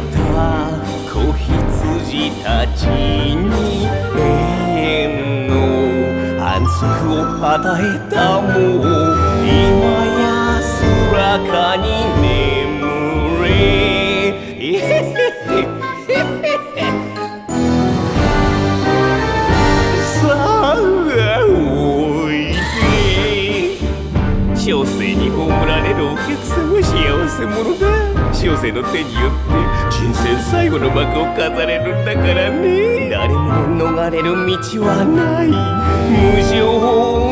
た子羊たちに永遠の安息を与えたもう今や空かに眠おられるお客さんは幸せ者だ小生の手によって人生最後の幕を飾れるんだからね。誰も逃れる道はない。無情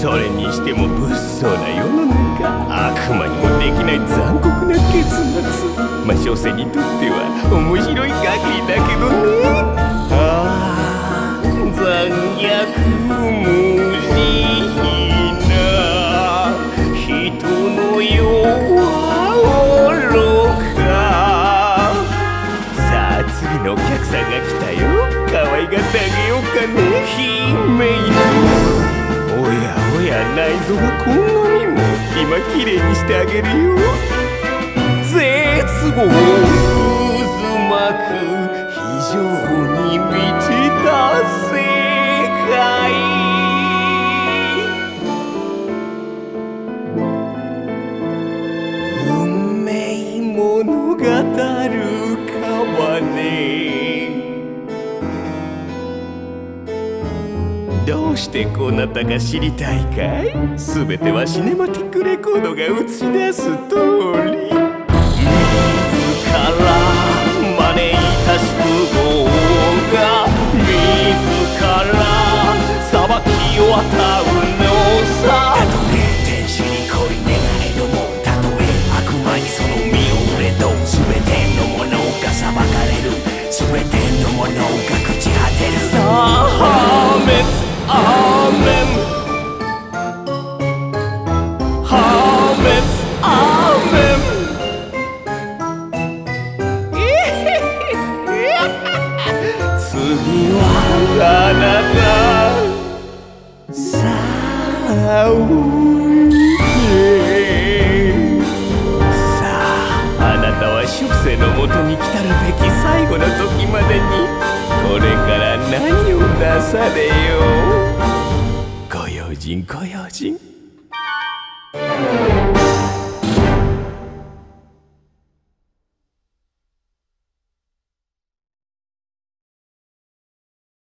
それにしても物騒な世の中。悪魔にもできない残酷な結末。まあ所詮にとっては面白い限りだけどね。ああ残虐無慈悲な人の世は愚か。さあ次のお客さんが来たよ。可愛がってあげようかね。姫とおやおや内臓がこんなにも今綺麗にしてあげるよ。絶望渦巻く非常に満ちた世界。運命物語。どうしてこうなったか知りたいかい？全てはシネマティックレコードが映し出す通り。自ら招いた宿業が自ら裁きを与うのさ。なたさあおいでさああなたは粛清のもとに来たるべき最後の時までに。これから何をなされよう。ご用心ご用心。